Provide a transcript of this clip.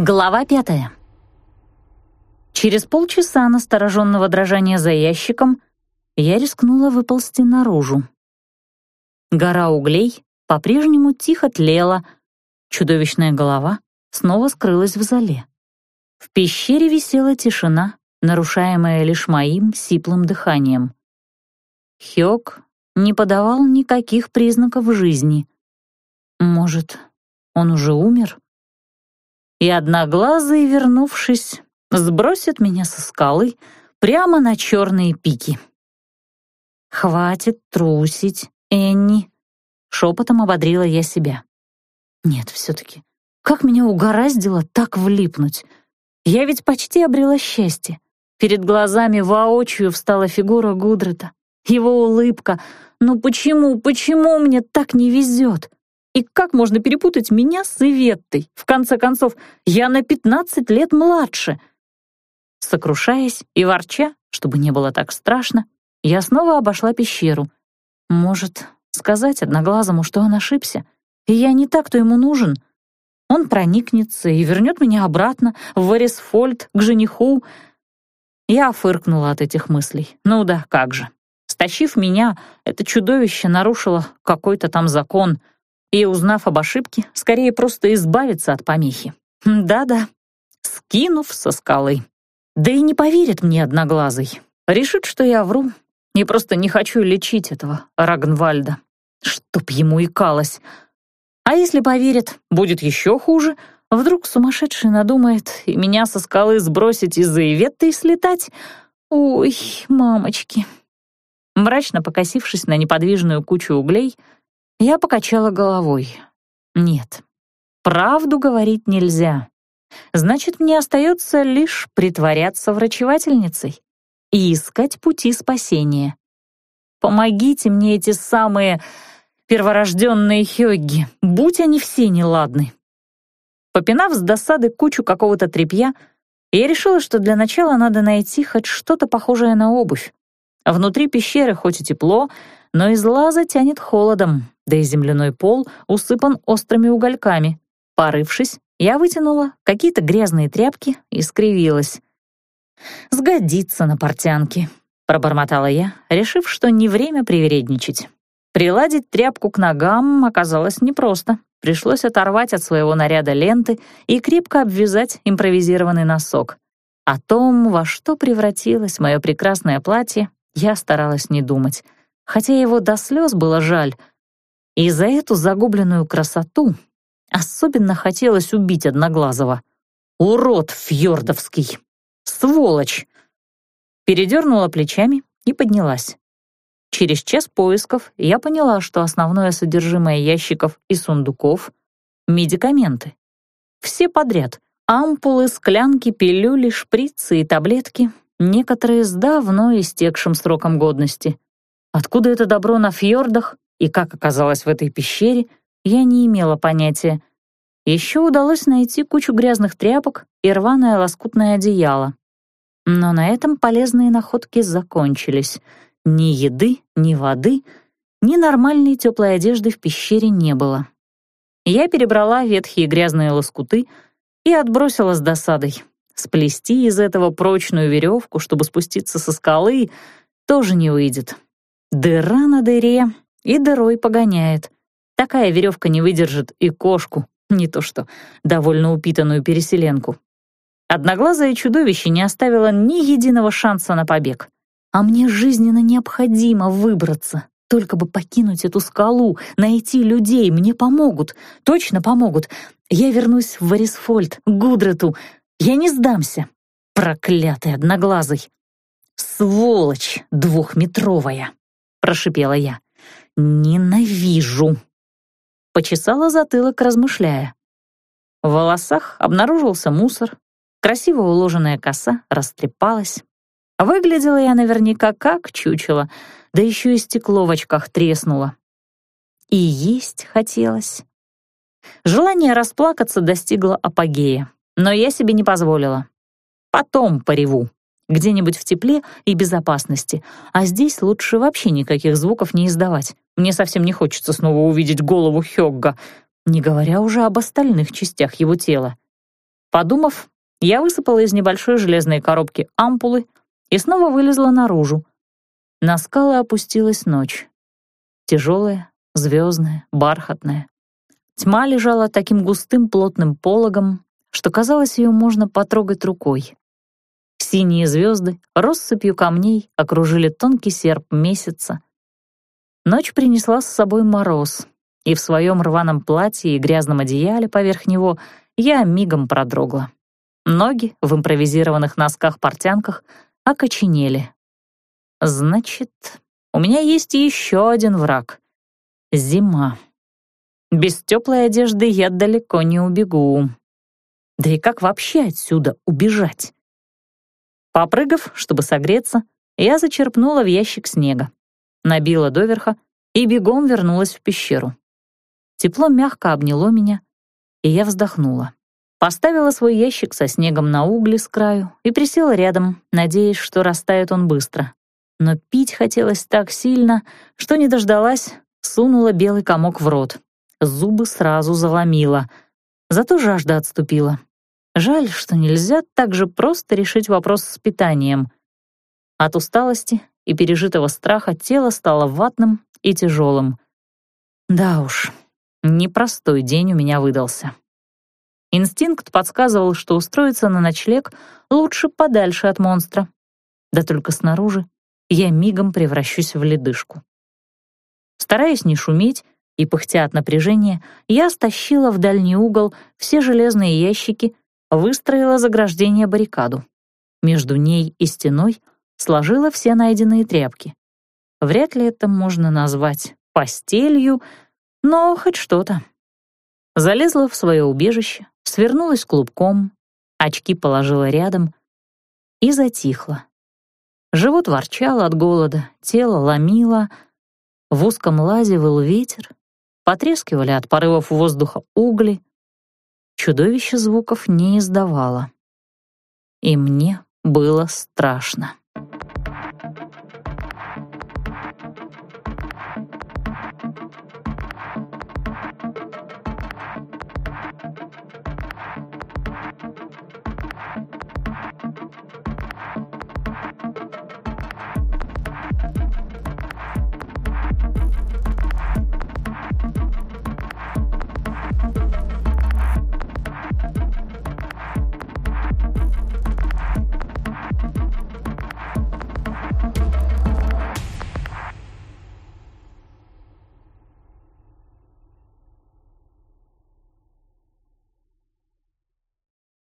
Глава пятая. Через полчаса настороженного дрожания за ящиком я рискнула выползти наружу. Гора углей по-прежнему тихо тлела, чудовищная голова снова скрылась в зале. В пещере висела тишина, нарушаемая лишь моим сиплым дыханием. Хёк не подавал никаких признаков жизни. Может, он уже умер? И одноглазый, вернувшись, сбросит меня со скалы прямо на черные пики. «Хватит трусить, Энни», — шепотом ободрила я себя. «Нет, все-таки, как меня угораздило так влипнуть? Я ведь почти обрела счастье. Перед глазами воочию встала фигура Гудрета, его улыбка. Ну почему, почему мне так не везет?» И как можно перепутать меня с Иветтой? В конце концов, я на пятнадцать лет младше. Сокрушаясь и ворча, чтобы не было так страшно, я снова обошла пещеру. Может, сказать Одноглазому, что он ошибся, и я не так, кто ему нужен. Он проникнется и вернет меня обратно в Варисфольд к жениху. Я фыркнула от этих мыслей. Ну да, как же. Стащив меня, это чудовище нарушило какой-то там закон — и, узнав об ошибке, скорее просто избавиться от помехи. Да-да, скинув со скалы. Да и не поверит мне одноглазый. Решит, что я вру, и просто не хочу лечить этого Рагнвальда. Чтоб ему икалось. А если поверит, будет еще хуже. Вдруг сумасшедший надумает и меня со скалы сбросить из-за Иветты и слетать. Ой, мамочки. Мрачно покосившись на неподвижную кучу углей, я покачала головой. Нет, правду говорить нельзя. Значит, мне остается лишь притворяться врачевательницей и искать пути спасения. Помогите мне эти самые перворожденные хёгги, будь они все неладны. Попинав с досады кучу какого-то тряпья, я решила, что для начала надо найти хоть что-то похожее на обувь. Внутри пещеры хоть и тепло, но из лаза тянет холодом, да и земляной пол усыпан острыми угольками. Порывшись, я вытянула какие-то грязные тряпки и скривилась. «Сгодится на портянке», — пробормотала я, решив, что не время привередничать. Приладить тряпку к ногам оказалось непросто. Пришлось оторвать от своего наряда ленты и крепко обвязать импровизированный носок. О том, во что превратилось мое прекрасное платье, я старалась не думать. Хотя его до слез было жаль, и за эту загубленную красоту особенно хотелось убить Одноглазого. Урод фьордовский! Сволочь! Передернула плечами и поднялась. Через час поисков я поняла, что основное содержимое ящиков и сундуков — медикаменты. Все подряд — ампулы, склянки, пилюли, шприцы и таблетки, некоторые с давно истекшим сроком годности. Откуда это добро на фьордах, и как оказалось в этой пещере, я не имела понятия. Еще удалось найти кучу грязных тряпок и рваное лоскутное одеяло. Но на этом полезные находки закончились. Ни еды, ни воды, ни нормальной теплой одежды в пещере не было. Я перебрала ветхие грязные лоскуты и отбросила с досадой. Сплести из этого прочную веревку, чтобы спуститься со скалы, тоже не выйдет. Дыра на дыре и дырой погоняет. Такая веревка не выдержит и кошку, не то что довольно упитанную переселенку. Одноглазое чудовище не оставило ни единого шанса на побег. А мне жизненно необходимо выбраться. Только бы покинуть эту скалу, найти людей, мне помогут, точно помогут. Я вернусь в Варисфольд, к Гудрету. Я не сдамся. Проклятый одноглазый. Сволочь двухметровая, прошипела я. «Ненавижу!» Почесала затылок, размышляя. В волосах обнаружился мусор, красиво уложенная коса растрепалась. Выглядела я наверняка как чучело, да еще и стекло в очках треснуло. И есть хотелось. Желание расплакаться достигло апогея, но я себе не позволила. Потом пореву где-нибудь в тепле и безопасности, а здесь лучше вообще никаких звуков не издавать. Мне совсем не хочется снова увидеть голову Хёгга, не говоря уже об остальных частях его тела. Подумав, я высыпала из небольшой железной коробки ампулы и снова вылезла наружу. На скалы опустилась ночь. Тяжелая, звездная, бархатная. Тьма лежала таким густым плотным пологом, что казалось, ее можно потрогать рукой. Синие звезды россыпью камней окружили тонкий серп месяца. Ночь принесла с собой мороз, и в своем рваном платье и грязном одеяле поверх него я мигом продрогла. Ноги в импровизированных носках-портянках окоченели. Значит, у меня есть еще один враг — зима. Без теплой одежды я далеко не убегу. Да и как вообще отсюда убежать? Попрыгав, чтобы согреться, я зачерпнула в ящик снега, набила доверха и бегом вернулась в пещеру. Тепло мягко обняло меня, и я вздохнула. Поставила свой ящик со снегом на угли с краю и присела рядом, надеясь, что растает он быстро. Но пить хотелось так сильно, что не дождалась, сунула белый комок в рот. Зубы сразу заломила. Зато жажда отступила. Жаль, что нельзя так же просто решить вопрос с питанием. От усталости и пережитого страха тело стало ватным и тяжелым. Да уж, непростой день у меня выдался. Инстинкт подсказывал, что устроиться на ночлег лучше подальше от монстра. Да только снаружи я мигом превращусь в ледышку. Стараясь не шуметь и пыхтя от напряжения, я стащила в дальний угол все железные ящики, выстроила заграждение баррикаду. Между ней и стеной сложила все найденные тряпки. Вряд ли это можно назвать постелью, но хоть что-то. Залезла в свое убежище, свернулась клубком, очки положила рядом и затихла. Живот ворчал от голода, тело ломило, в узком лазе выл ветер, потрескивали от порывов воздуха угли, чудовище звуков не издавало. И мне было страшно.